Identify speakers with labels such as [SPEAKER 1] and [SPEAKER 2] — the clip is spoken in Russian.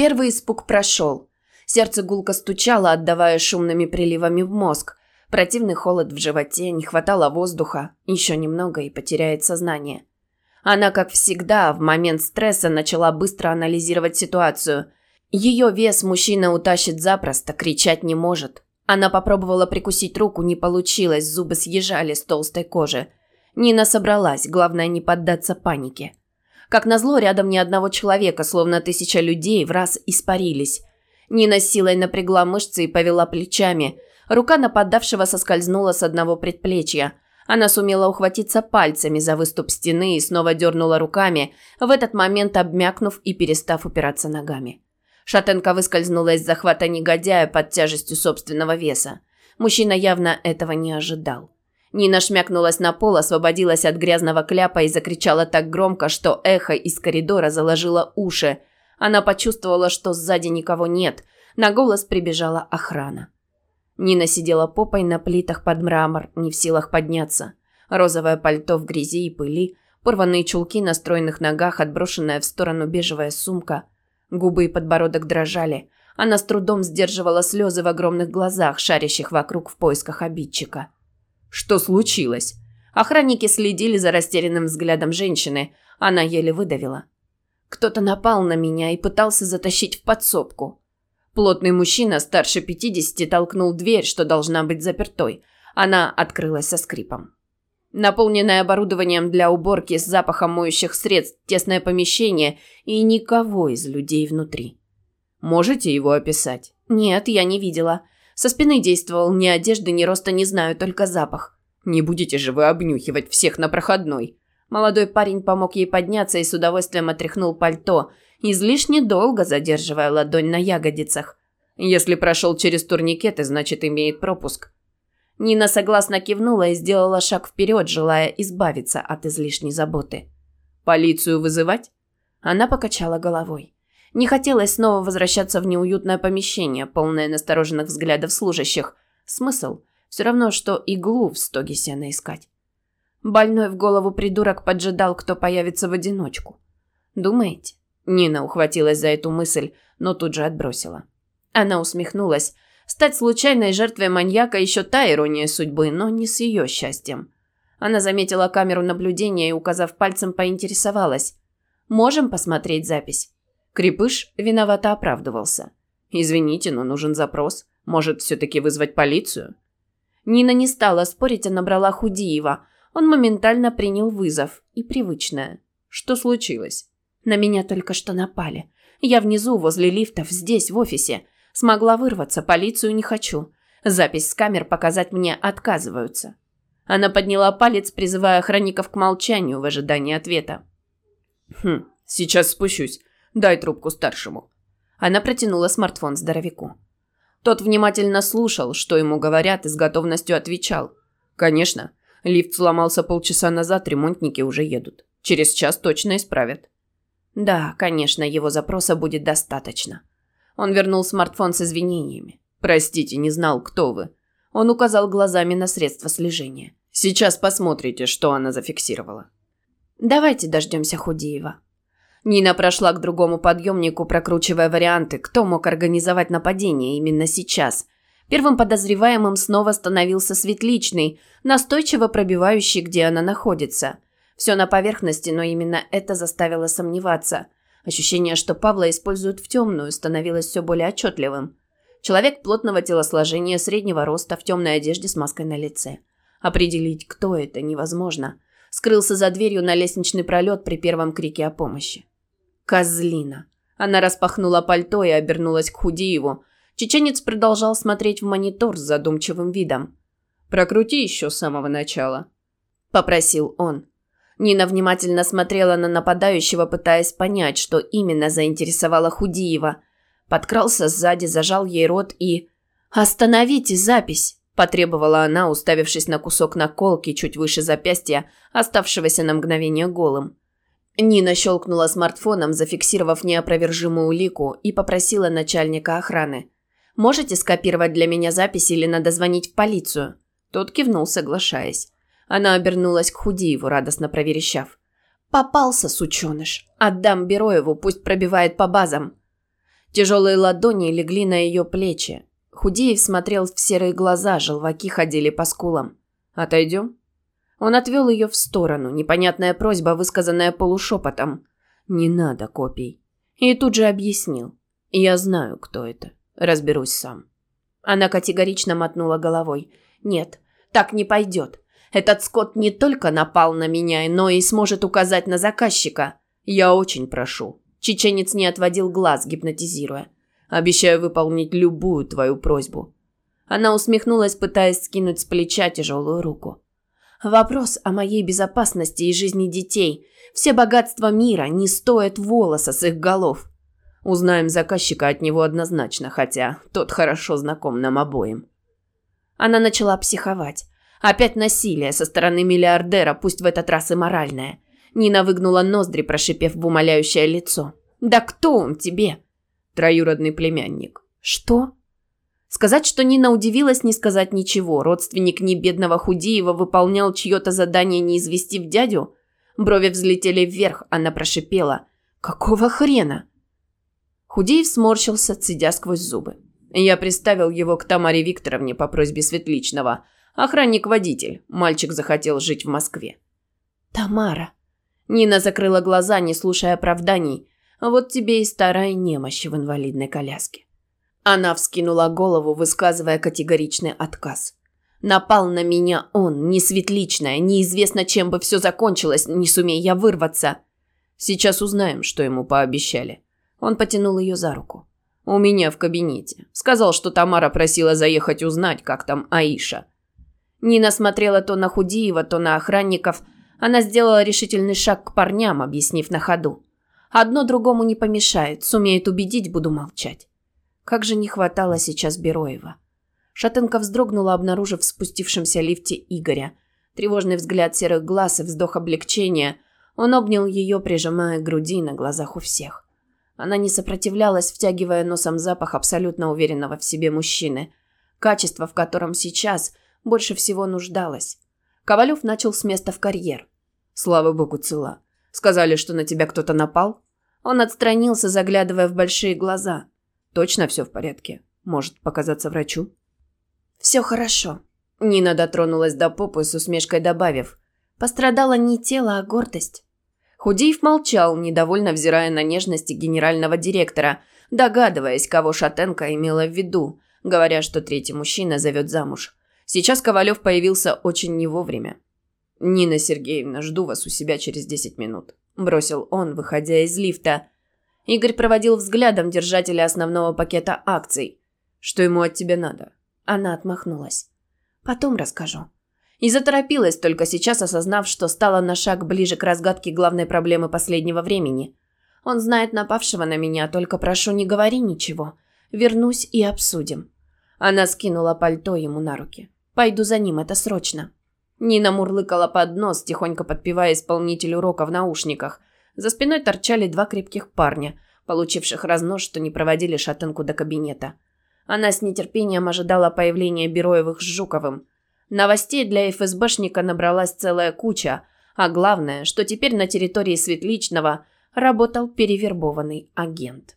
[SPEAKER 1] Первый испуг прошел. Сердце гулко стучало, отдавая шумными приливами в мозг. Противный холод в животе, не хватало воздуха. Еще немного и потеряет сознание. Она, как всегда, в момент стресса начала быстро анализировать ситуацию. Ее вес мужчина утащит запросто, кричать не может. Она попробовала прикусить руку, не получилось, зубы съезжали с толстой кожи. Нина собралась, главное не поддаться панике. Как назло, рядом ни одного человека, словно тысяча людей, в раз испарились. Нина силой напрягла мышцы и повела плечами. Рука нападавшего соскользнула с одного предплечья. Она сумела ухватиться пальцами за выступ стены и снова дернула руками, в этот момент обмякнув и перестав упираться ногами. Шатенка выскользнула из захвата негодяя под тяжестью собственного веса. Мужчина явно этого не ожидал. Нина шмякнулась на пол, освободилась от грязного кляпа и закричала так громко, что эхо из коридора заложило уши. Она почувствовала, что сзади никого нет. На голос прибежала охрана. Нина сидела попой на плитах под мрамор, не в силах подняться. Розовое пальто в грязи и пыли, порванные чулки на стройных ногах, отброшенная в сторону бежевая сумка. Губы и подбородок дрожали. Она с трудом сдерживала слезы в огромных глазах, шарящих вокруг в поисках обидчика. Что случилось? Охранники следили за растерянным взглядом женщины. Она еле выдавила. Кто-то напал на меня и пытался затащить в подсобку. Плотный мужчина, старше 50, толкнул дверь, что должна быть запертой. Она открылась со скрипом. Наполненное оборудованием для уборки с запахом моющих средств, тесное помещение и никого из людей внутри. Можете его описать? Нет, я не видела. Со спины действовал, ни одежды, ни роста не знаю, только запах. Не будете же вы обнюхивать всех на проходной. Молодой парень помог ей подняться и с удовольствием отряхнул пальто, излишне долго задерживая ладонь на ягодицах. Если прошел через турникеты, значит имеет пропуск. Нина согласно кивнула и сделала шаг вперед, желая избавиться от излишней заботы. «Полицию вызывать?» Она покачала головой. Не хотелось снова возвращаться в неуютное помещение, полное настороженных взглядов служащих. Смысл? Все равно, что иглу в стоге сена искать. Больной в голову придурок поджидал, кто появится в одиночку. Думаете? Нина ухватилась за эту мысль, но тут же отбросила. Она усмехнулась. Стать случайной жертвой маньяка еще та ирония судьбы, но не с ее счастьем. Она заметила камеру наблюдения и, указав пальцем, поинтересовалась. «Можем посмотреть запись?» Крепыш виновато оправдывался. «Извините, но нужен запрос. Может, все-таки вызвать полицию?» Нина не стала спорить, а набрала Худиева. Он моментально принял вызов. И привычное. «Что случилось?» «На меня только что напали. Я внизу, возле лифтов, здесь, в офисе. Смогла вырваться, полицию не хочу. Запись с камер показать мне отказываются». Она подняла палец, призывая охранников к молчанию в ожидании ответа. «Хм, сейчас спущусь. Дай трубку старшему». Она протянула смартфон здоровяку. Тот внимательно слушал, что ему говорят, и с готовностью отвечал. «Конечно. Лифт сломался полчаса назад, ремонтники уже едут. Через час точно исправят». «Да, конечно, его запроса будет достаточно». Он вернул смартфон с извинениями. «Простите, не знал, кто вы». Он указал глазами на средства слежения. «Сейчас посмотрите, что она зафиксировала». «Давайте дождемся Худеева», Нина прошла к другому подъемнику, прокручивая варианты, кто мог организовать нападение именно сейчас. Первым подозреваемым снова становился Светличный, настойчиво пробивающий, где она находится. Все на поверхности, но именно это заставило сомневаться. Ощущение, что Павла используют в темную, становилось все более отчетливым. Человек плотного телосложения, среднего роста, в темной одежде с маской на лице. Определить, кто это, невозможно. Скрылся за дверью на лестничный пролет при первом крике о помощи. Козлина. Она распахнула пальто и обернулась к Худиеву. Чеченец продолжал смотреть в монитор с задумчивым видом. «Прокрути еще с самого начала», – попросил он. Нина внимательно смотрела на нападающего, пытаясь понять, что именно заинтересовало Худиева. Подкрался сзади, зажал ей рот и... «Остановите запись!» – потребовала она, уставившись на кусок наколки чуть выше запястья, оставшегося на мгновение голым. Нина щелкнула смартфоном, зафиксировав неопровержимую улику, и попросила начальника охраны. «Можете скопировать для меня запись или надо звонить в полицию?» Тот кивнул, соглашаясь. Она обернулась к Худиеву, радостно проверещав. «Попался, сученыш. Отдам Бероеву, пусть пробивает по базам». Тяжелые ладони легли на ее плечи. Худеев смотрел в серые глаза, желваки ходили по скулам. «Отойдем?» Он отвел ее в сторону, непонятная просьба, высказанная полушепотом. «Не надо копий». И тут же объяснил. «Я знаю, кто это. Разберусь сам». Она категорично мотнула головой. «Нет, так не пойдет. Этот скот не только напал на меня, но и сможет указать на заказчика. Я очень прошу». Чеченец не отводил глаз, гипнотизируя. «Обещаю выполнить любую твою просьбу». Она усмехнулась, пытаясь скинуть с плеча тяжелую руку. «Вопрос о моей безопасности и жизни детей. Все богатства мира не стоят волоса с их голов. Узнаем заказчика от него однозначно, хотя тот хорошо знаком нам обоим». Она начала психовать. Опять насилие со стороны миллиардера, пусть в этот раз и моральное. Нина выгнула ноздри, прошипев в умоляющее лицо. «Да кто он тебе?» «Троюродный племянник». «Что?» Сказать, что Нина удивилась, не сказать ничего. Родственник небедного Худиева выполнял чье-то задание не известив дядю? Брови взлетели вверх, она прошипела. «Какого хрена?» Худеев сморщился, цедя сквозь зубы. Я приставил его к Тамаре Викторовне по просьбе Светличного. Охранник-водитель. Мальчик захотел жить в Москве. «Тамара». Нина закрыла глаза, не слушая оправданий. «Вот тебе и старая немощь в инвалидной коляске». Она вскинула голову, высказывая категоричный отказ. «Напал на меня он, не Светличная, неизвестно, чем бы все закончилось, не сумея я вырваться». «Сейчас узнаем, что ему пообещали». Он потянул ее за руку. «У меня в кабинете. Сказал, что Тамара просила заехать узнать, как там Аиша». Нина смотрела то на Худиева, то на охранников. Она сделала решительный шаг к парням, объяснив на ходу. «Одно другому не помешает. Сумеет убедить, буду молчать». Как же не хватало сейчас Бероева. Шатенка вздрогнула, обнаружив в спустившемся лифте Игоря. Тревожный взгляд серых глаз и вздох облегчения. Он обнял ее, прижимая к груди на глазах у всех. Она не сопротивлялась, втягивая носом запах абсолютно уверенного в себе мужчины. Качество, в котором сейчас больше всего нуждалась. Ковалев начал с места в карьер. «Слава богу, цела. Сказали, что на тебя кто-то напал?» Он отстранился, заглядывая в большие глаза. «Точно все в порядке? Может показаться врачу?» «Все хорошо». Нина дотронулась до попы с усмешкой добавив. «Пострадало не тело, а гордость». Худеев молчал, недовольно взирая на нежности генерального директора, догадываясь, кого Шатенко имела в виду, говоря, что третий мужчина зовет замуж. Сейчас Ковалев появился очень не вовремя. «Нина Сергеевна, жду вас у себя через десять минут», – бросил он, выходя из лифта. Игорь проводил взглядом держателя основного пакета акций. «Что ему от тебя надо?» Она отмахнулась. «Потом расскажу». И заторопилась, только сейчас осознав, что стала на шаг ближе к разгадке главной проблемы последнего времени. Он знает напавшего на меня, только прошу, не говори ничего. Вернусь и обсудим. Она скинула пальто ему на руки. Пойду за ним, это срочно. Нина мурлыкала под нос, тихонько подпевая исполнителю урока в наушниках. За спиной торчали два крепких парня, получивших разнос, что не проводили шатенку до кабинета. Она с нетерпением ожидала появления Бероевых с Жуковым. Новостей для ФСБшника набралась целая куча, а главное, что теперь на территории Светличного работал перевербованный агент.